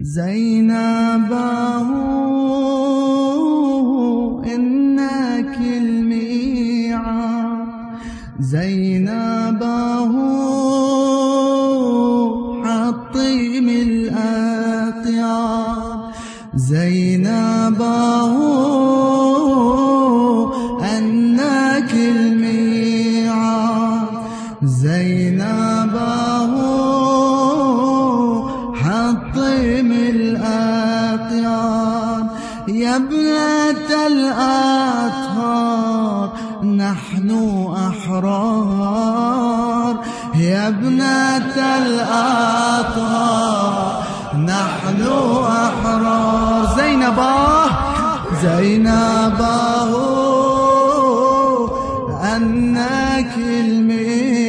زينبه إنك الميعاد يا ابنة الأطهار. نحن أحرار. زينباه زينباه أنك الميعاد.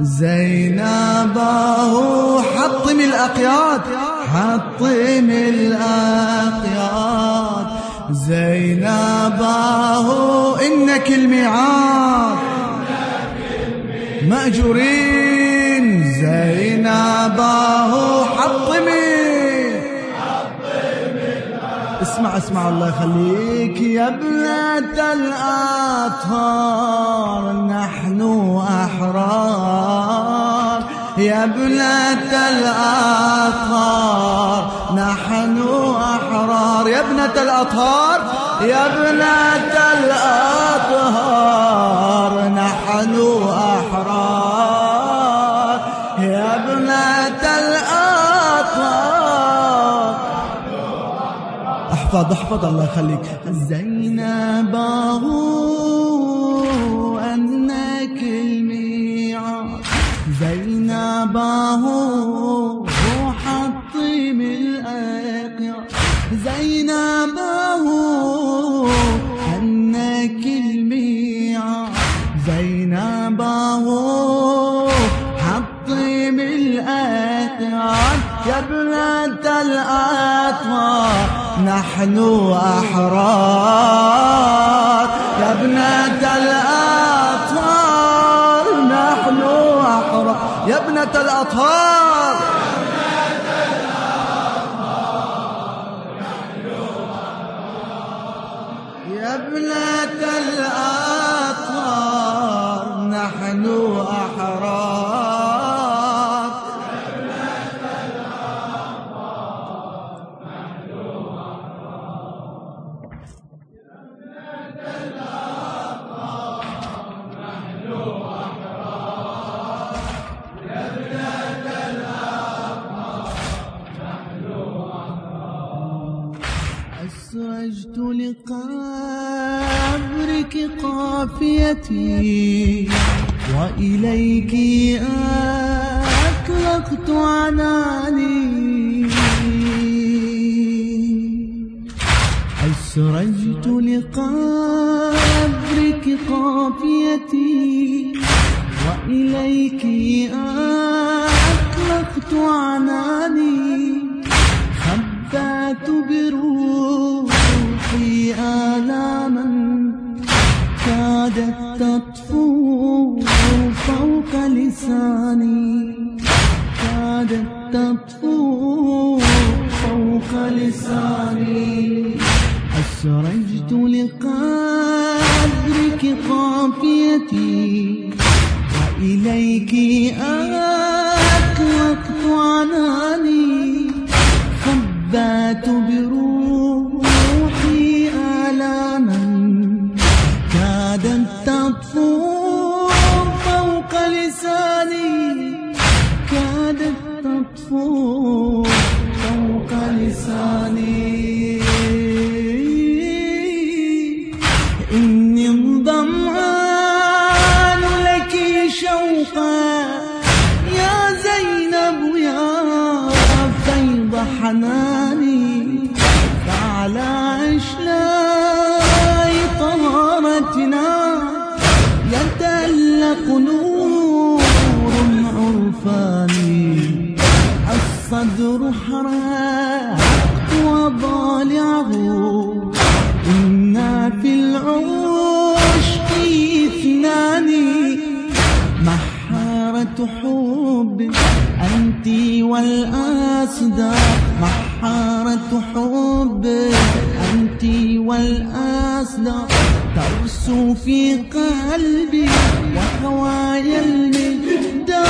زينباه حطم الأقياد. حطم الأقياد. زينباه إنك الميعاد. مأجورين. زينباه حطمي. اسمع اسمع الله يخليك يا ابنة الأطهار. نحن أحرار. يا ابنة الأطهار. نحن أحرار. يا ابنة الأطهار. يا ابنة الأطهار. نحن أحرار احفظ احفظ الله يخليك. زينبه أنك الميعاد. زينبه حطم الأقياد. زينبه أنك الميعاد. زينبه حطم الأقياد. يا ابنة الأطوار نحن أحرار. يا ابنة الأطهار نحن أحرار. يا ابنة الأطهار قافيتي وإليك أطلقت عناني. أسرجت لقبرك قافيتي وإليك أطلقت عشنا طهارتنا يتألق نور عرفاني الصدر حراق وضالعه. إنا في العشق اثنان. محارة حب أنت والأسدى محارة حب التي والأصدى ترسو في قلبي وخوايا المقدار.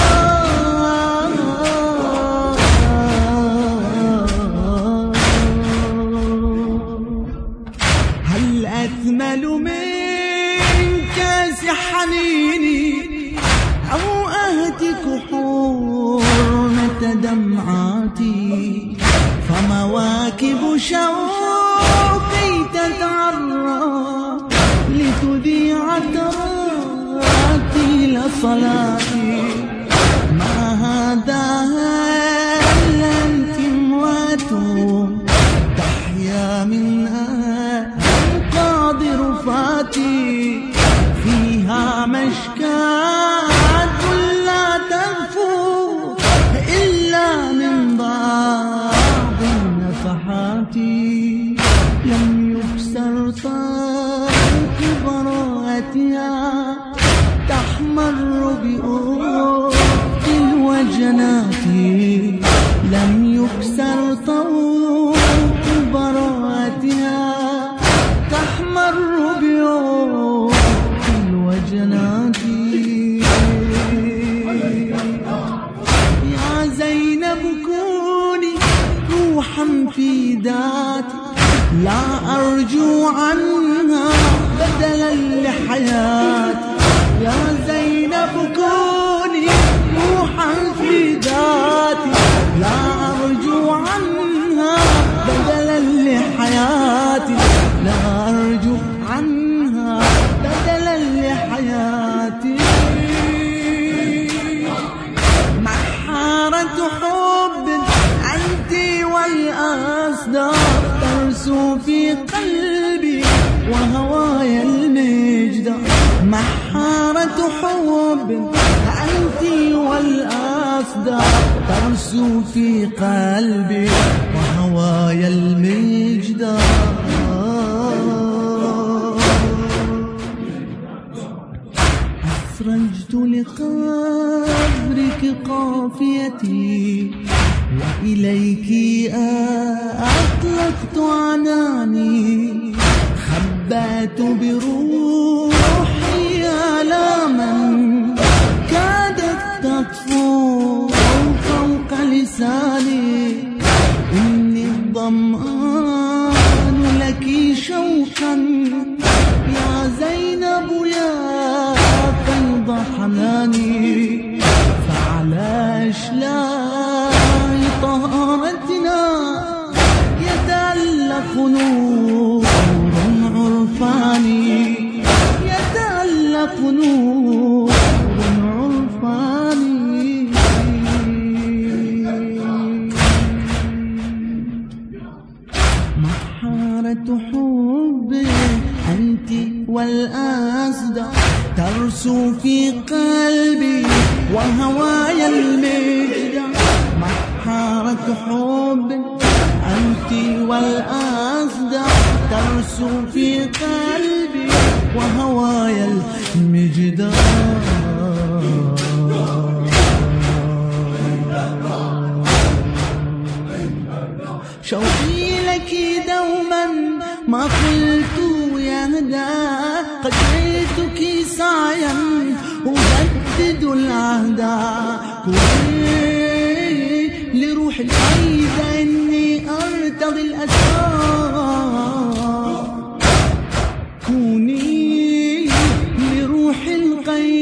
هل أثمل من كاس حنيني أو أهتك حرمة دمعاتي؟ فمواكب شوقي falar. ترسو في قلبي وهوايا المجدار. أخرجت لقبرك قافيتي وإليك أطلقت عناني. حبات بروحي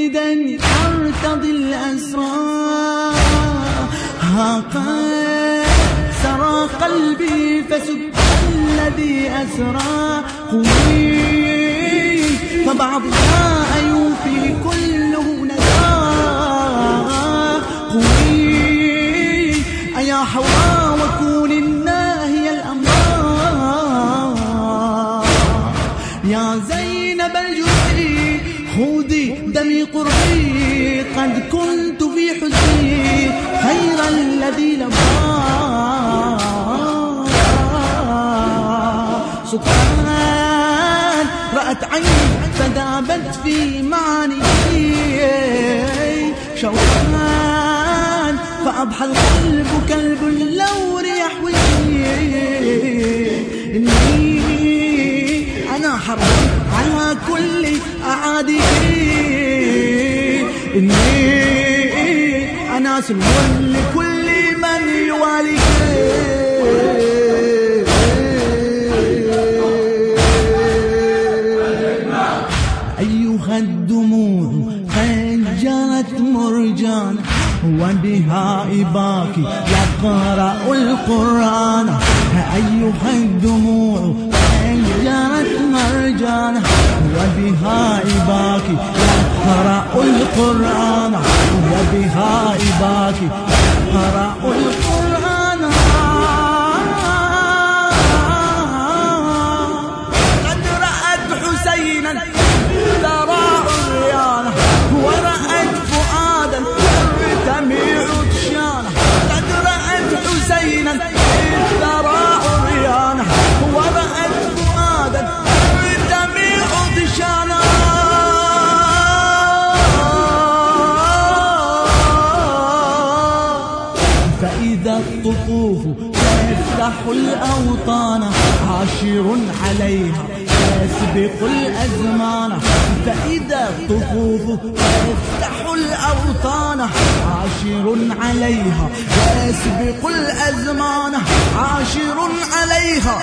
مجيدا أرتضي الأسرى. ها قد سرى قلبي فسب الذي أسرى. قوي فبعضها يوفي كله نسى قوي أيا حواء الذي الذين سكان رأت عيني تذابت في معاني. شوقان فأضحى القلب كلب لو يحوي. إني أنا حرب على كل أعاديه أنا سلم لكل من يوالي عاشر عليها. يسبق الأزمان عاشر عليها.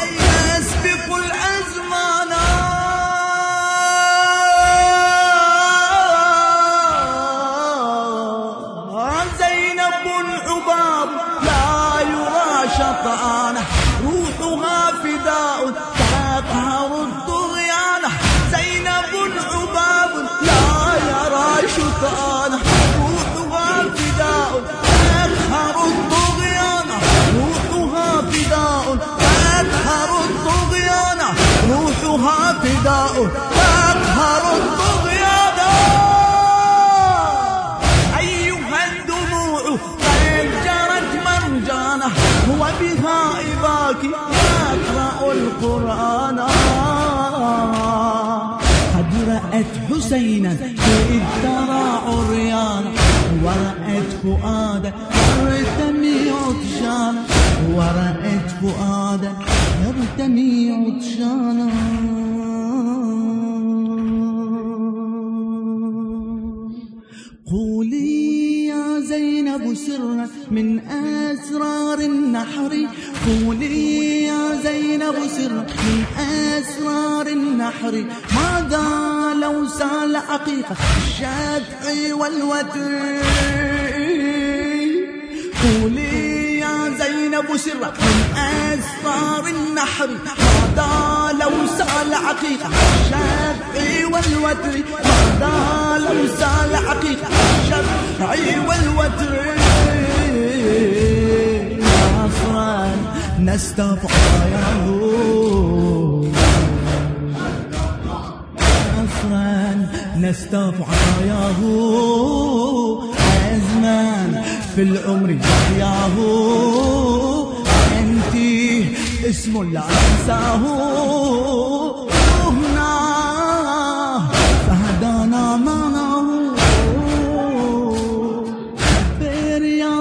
زينب سرا من أسرار النحر. قولي يا زينب سرا من أسرار النحر. ماذا لو سال عقيقة الشفع والوتر؟ قولي يا زينب سرا من أسرار النحر. ماذا لو سال عقيقة الشفع والوتر؟ ماذا لو سال عقيقة الشفع والوتر نصرا نستفعله نصرا نستفعله أزمان في العمر يحياه أنت اسم لا ننساه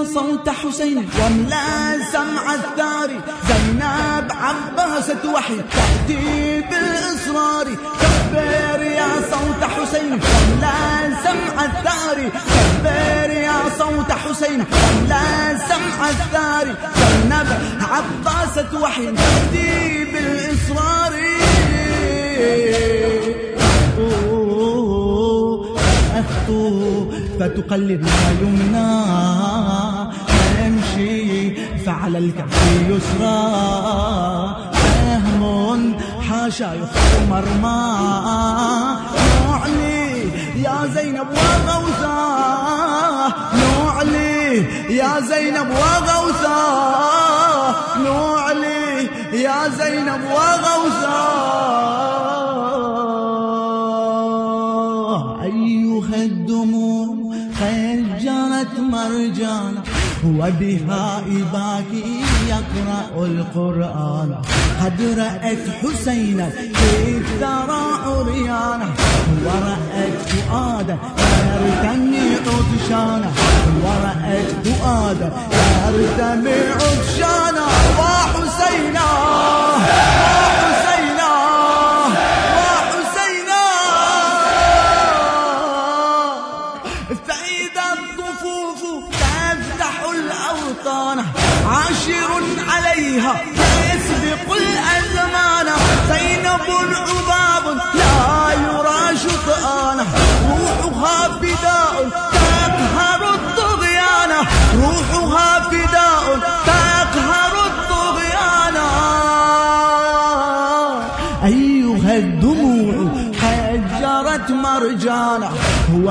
صوت حسين. واملا سمع الثاري. زينب عباسة وحي تأتي بالإصرار كبر يا صوت حسين. واملا سمع الثاري. كبر يا صوت حسين. واملا سمع الثاري. زينب عباسة وحي تأتي بالإصرار أخطو فتقلب يمنى. تمشي فعلى الكف يسرى سهم حاشا يخطو مرمى. نعلي يا زينب وغوثا. نعلي يا زينب وغوثا. نعلي يا زينب وغوثا. أيها الدموع خجلت مرجانا وبها باكي يقرأ القرآن. قد رأت حسينا في الثرى عريانا ورأت فؤادا يرتمي عطشانا. ورأت فؤادا يرتمي عطشانا. وحسينا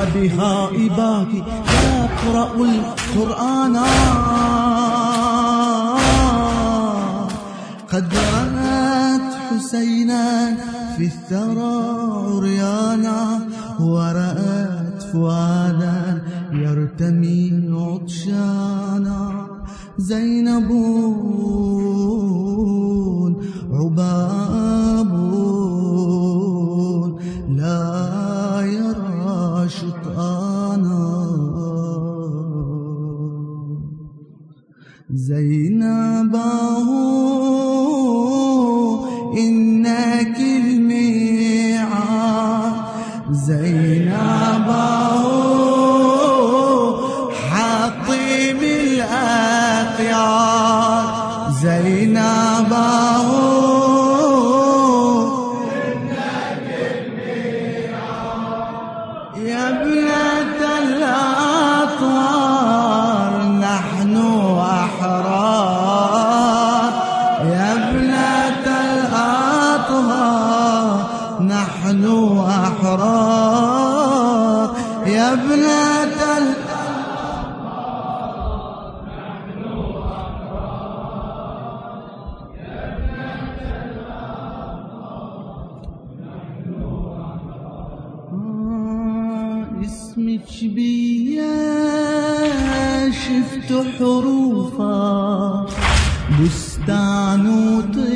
هو بها إباكي يقرأ القرآن. قد رأت حسينا في الثرى عريانا ورأت فؤادا يرتمي عطشانا. زينب عباب اسمك بيا شفت حروفا بستان وطيح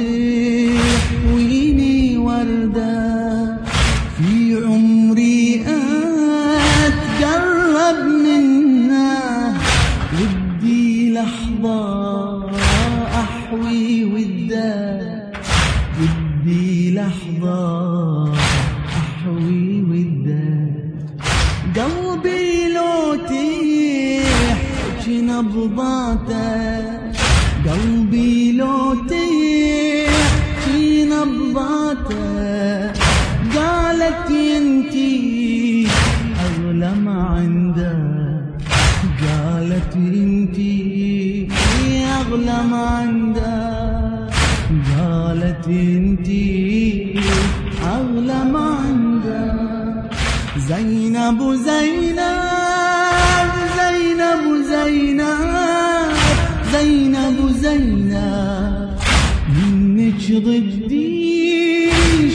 منك ضدي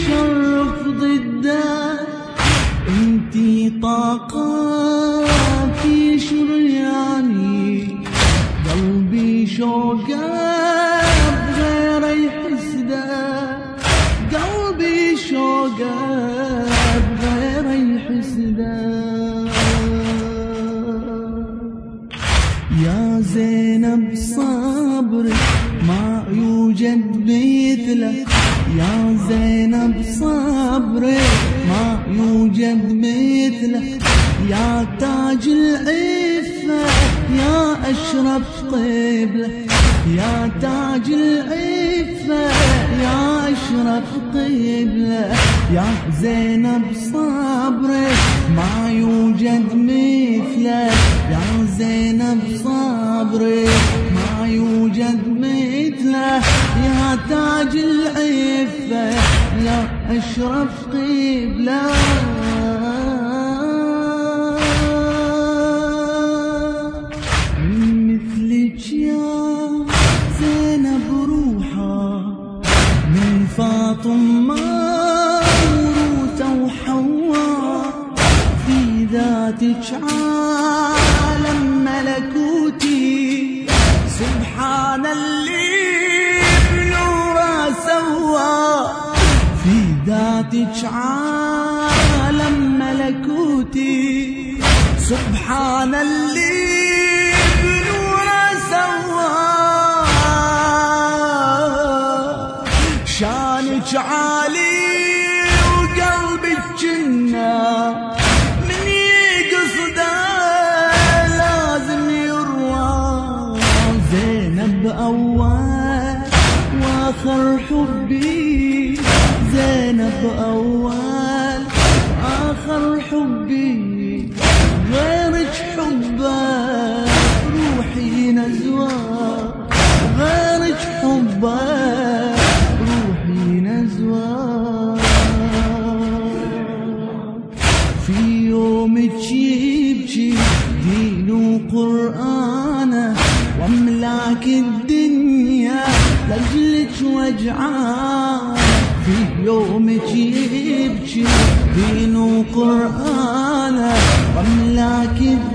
شرف ضدك انتي طاقة في شرياني قلبي شوقه زينب صبرك ما يوجد مثله. يا تاج العفة يا أشرف قبلة. يا تاج العفة يا أشرف قبلة. يا زينب صبرك ما يوجد مثله. يا زينب صبرك ما يوجد مثله يا تاج العفة يا أشرف قبلة. يومك يبكي دين وقرآنه واملاك الدنيا لجلك وجعان في يومك يبكي دين وقرآنه واملاك الدنيا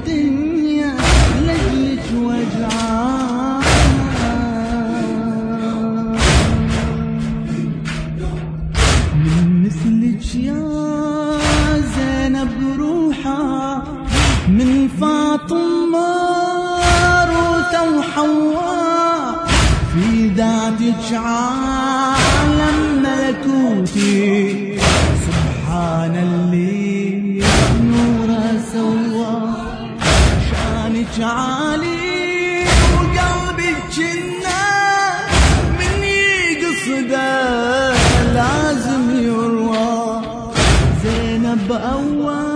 عالم ملكوتي سبحان اللي نوره سوى شانك عالي وقلبك جنة من يقصده لازم يروى زينب أول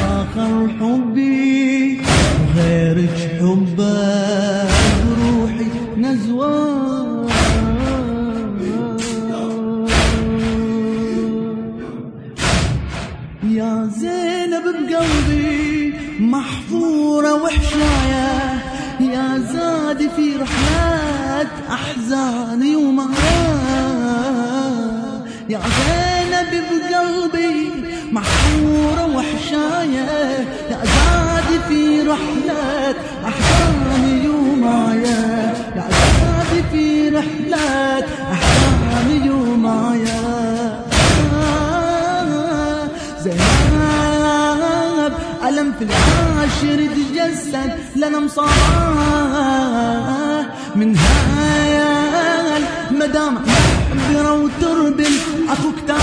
وآخر حبي غيرك حبه روحي نزوى. بقلبي محفورة وحشاية. يا زادي في رحلات أحزاني ومهار يا زينب بقلبي محفورة وحشاية. يا زادي في رحلات أحزاني ومايا يا زادي في رحلات أحزاني ومايا في العاشر تجسد لنا مصاباه من هايال مدام محبرة وتربل أخوك تاب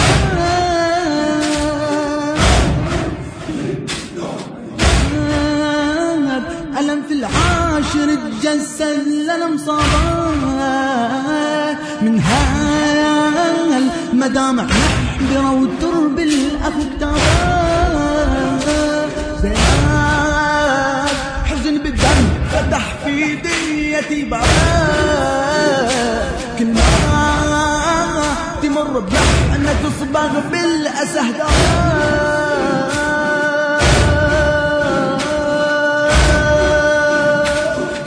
ألم في العاشر تجسد لنا مصاباه من هايال مدام محبرة وتربل تصبغ بالأسى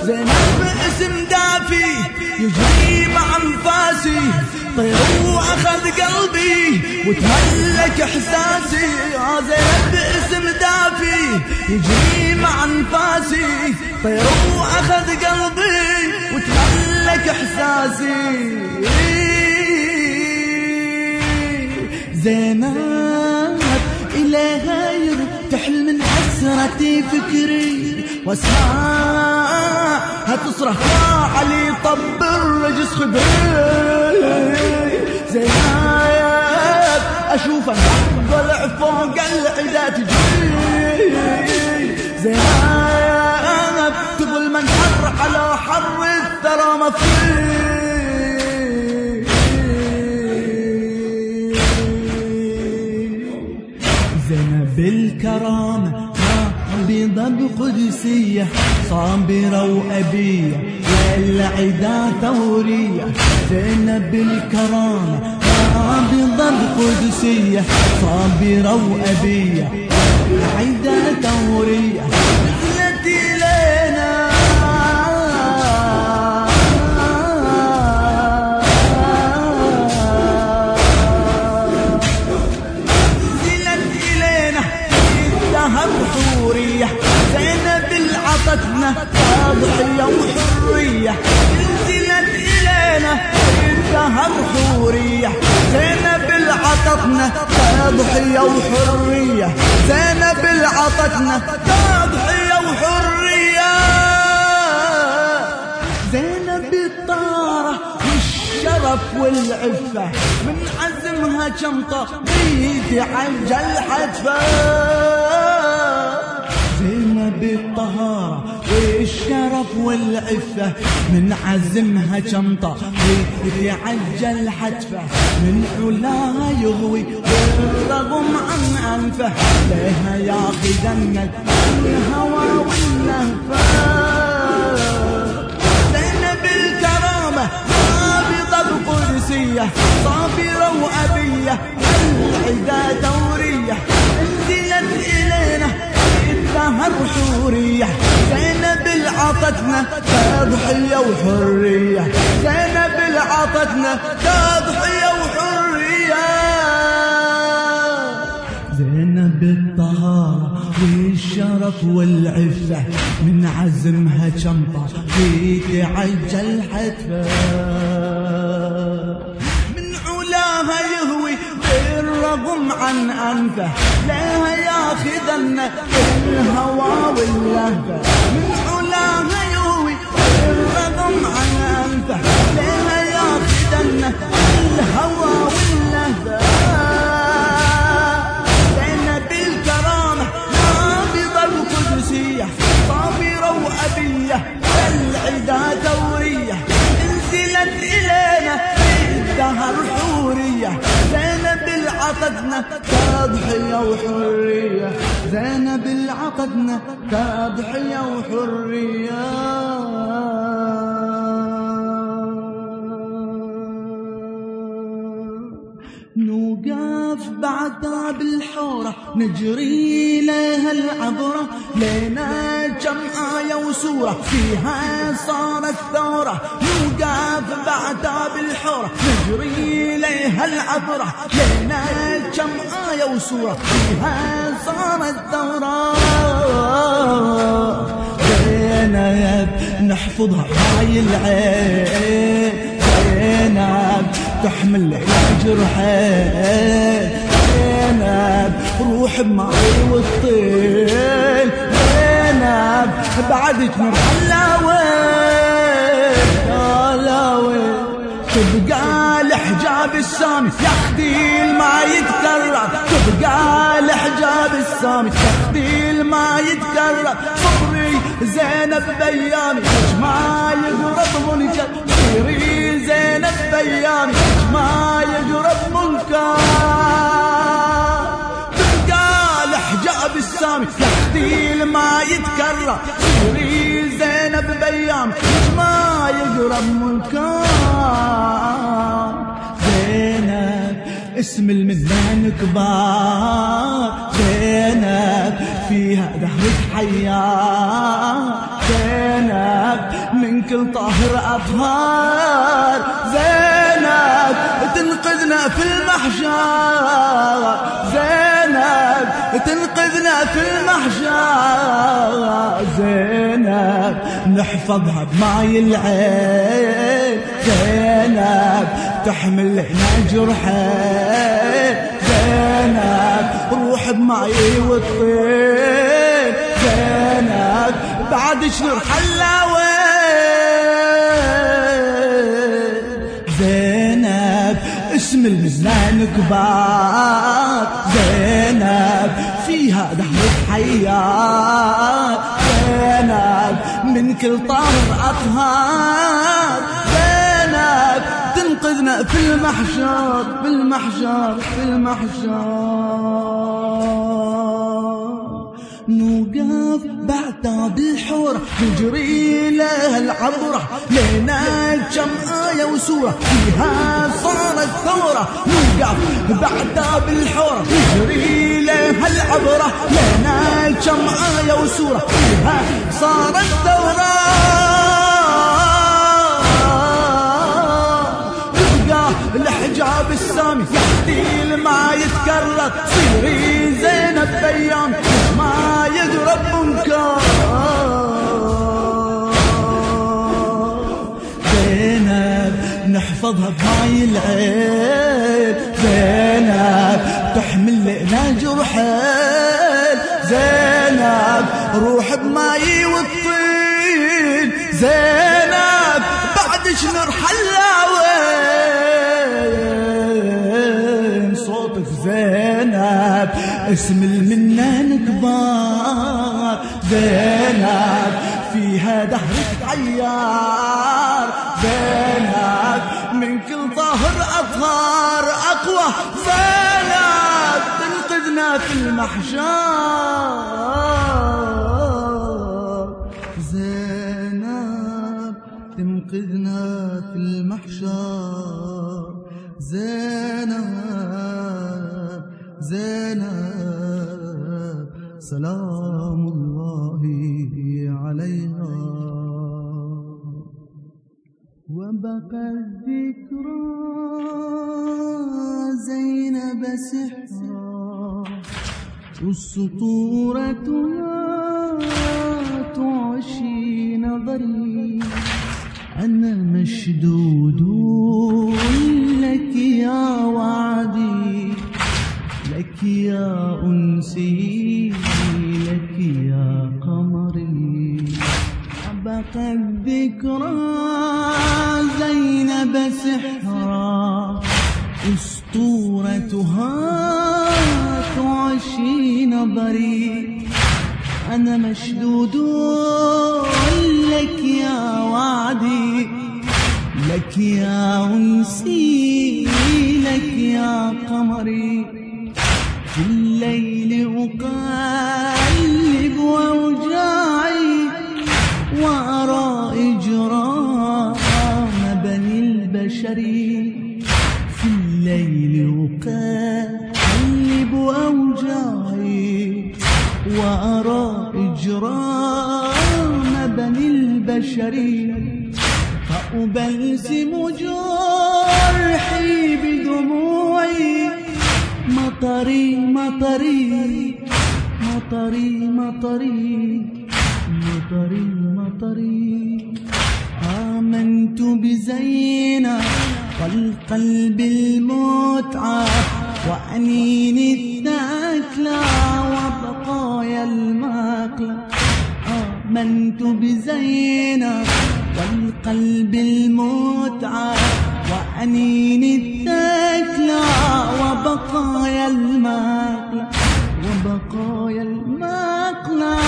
زينب اسم دافي يجري مع انفاسي طير وأخذ قلبي وتملك إحساسي. زينب اسم دافي يجري مع انفاسي طير وأخذ قلبي وتملك إحساسي. زينب إليها يرتحل من حسرتي فكري. واسمعها تصرخ يا علي طب الرجس خدري زينب أشوفها طلع فوق العدا تجري زينب تظل من حر على حر الثرى مفري بقدسية صابرة وأبية والعدا ثورية. زينب الكرامة بيضة بقدسية صابرة وأبية والعدا ثورية. تضحية وحرية. نزلت إلينا الذهب حورية زينب العطتنا تضحية وحرية. زينب العطتنا تضحية وحرية. زينب الطارة والشرف والعفة. من عزمها شمطة بيدي عجل حتفة زينب الطهارة والشرف والعفة من عزمها شمطة يتعجل حتفة من علاها يغوي بالرغم عن أنفه لها ياخذن الهوى نابضة بقدسية صابرة وأبية العدا دورية أنزلت إلينا الدهر حورية. زينب العطتنا تضحية وحرية. زينب العطتنا تضحية وحرية. زينب الطهارة والشرف والعفة من عزمها شنطة في تعجل حتفة. بالرغم عن أنفه لها ياخذن الهوى واللهفة من علاها وحرية زينب العقدنا تضحية وحرية. نوقف بعد باب الحورة نجري لها العبرة لنا كم آية وسورة فيها صارت ثورة نوقف بعد باب الحورة نجري لها العبرة لنا كم آية وسورة فيها صارت ثورة زينب نحفظها هاي العين. زينب تحمل لنا جرحين زينب روح بماي والطيل زينب بعدك مرحلة وين لا وين تبقى الحجاب السامي يا ما يتكرر. تبقى الحجاب السامي يا ما يتكرر. صبري زينب بيامي ما يقرب منكر صيري زينب بيامي ما يقرب منكر تبقى الحجاب السامي يا ما يتكرر. صيري زينب بيامي ما يقرب منكر زينب اسم المنان كبار. زينب فيها دهرك حياة. زينب كل طاهر أطهار زينب تنقذنا في المحشر زينب تنقذنا في المحشر زينب نحفظها بماي العين. زينب تحمل لنا جرحين. زينب روح بماي والطين. زينب بعد شنو حلاوين المزنان كبار زينب فيها دهرك حيات زينب من كل طاهر أطهار زينب تنقذنا في المحشر في المحشر في المحشر. نوقف بعتاب الحورة نجري لها العبرة لنا كم آية وسورة فيها صارت ثورة. نوقف بعتاب الحورة نجري لها العبرة لنا كم آية وسورة فيها صارت ثورة. الحجاب السامي يحدي ما يتكرر. صيري زينب بيام ما منكر زينب نحفظها بماي العين. زينب تحمل لنا جرحين زينب روح بماي والطين. زينب بعد شنرحل وين؟ صوتك زينب اسم المنان كبار زينب فيها دهرك عيار زينب من كل ظهر أطهار أقوى زينب تنقذنا في المحشر. زينب تنقذنا في المحشر. زينب زينب. سلام الله عليها. وبقى الذكرى زينب سحرا والسطورة تعشي نظري. أنا مشدود فأبلسم جرحي بدموعي. مطري مطري مطري مطري مطري مطري. آمنت بزينب والقلب المتعة وأنين الثكلى وبقايا المقلى آمنت بزينب والقلب المتعة وأنين الثكلى وبقايا المقلى وبقايا المقلى.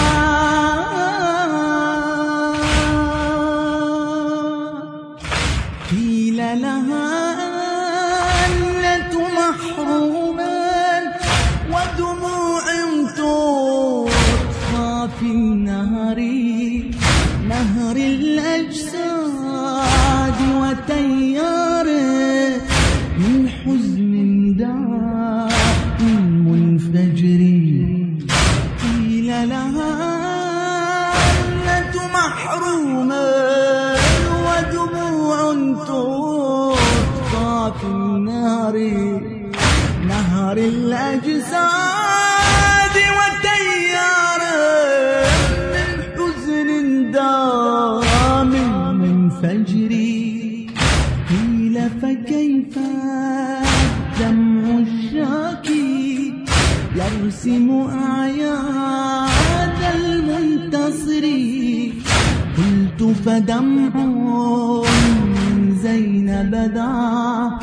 لها أنت محروما ودموع تطفى في النار نهر الأجساد. فدمع زينب دعا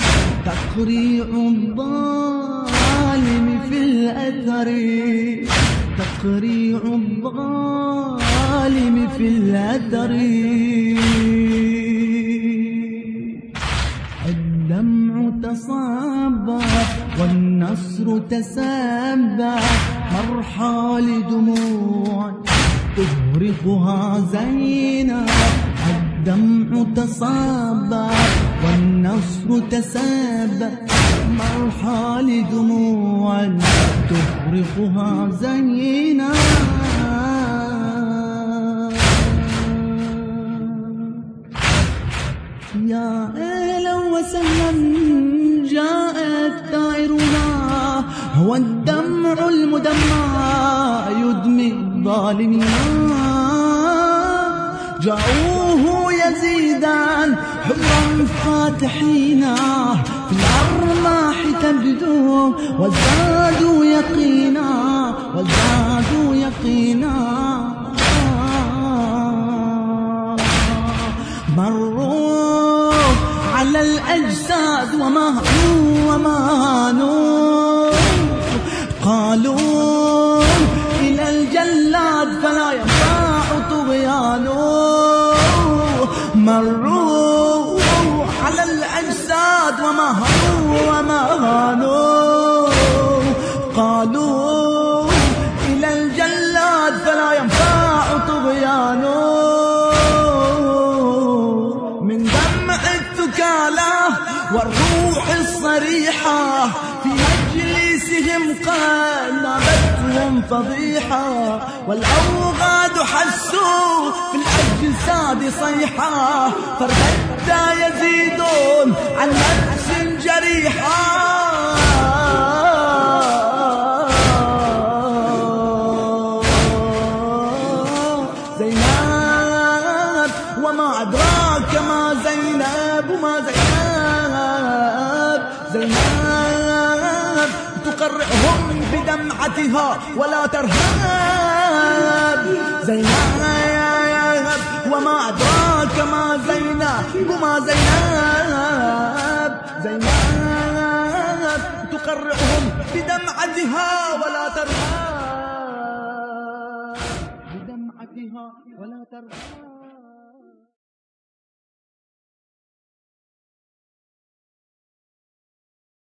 تقريع الظالم في الأثر. تقريع الظالم في الأثر. الدمع تصابى والنصر تسبى مرحى لدموع. تغرقها زينب الدمع تصابى والنصر تسابى مرحى لدموع تغرقها زينب يا أهلا وسهلا جاءت طائرنا هو الدمع المدمع يدمي الظالمين جاءوه يزيدا حرا فاتحينا. في الأرماح تبدو وازدادوا يقينا وازدادوا يقينا. مروا على الأجساد وما وما قالوا فلا ينفع طغيانه. مروا على الأجساد وما هانوا وما هانوا. قالوا إلى الجلاد فلا ينفع طغيانه. من دمع الثكالى والروح الصريحة قد نابتهم فضيحة والأوغاد حسوا في الأجساد صيحة. فارتدى يزيدون عن نفس جريحة. بدمعتها ولا ترهب. زينب وما أدراك ما زينب وما زينب. زينب تقرعهم بدمعتها ولا ترهب. بدمعتها ولا ترهب.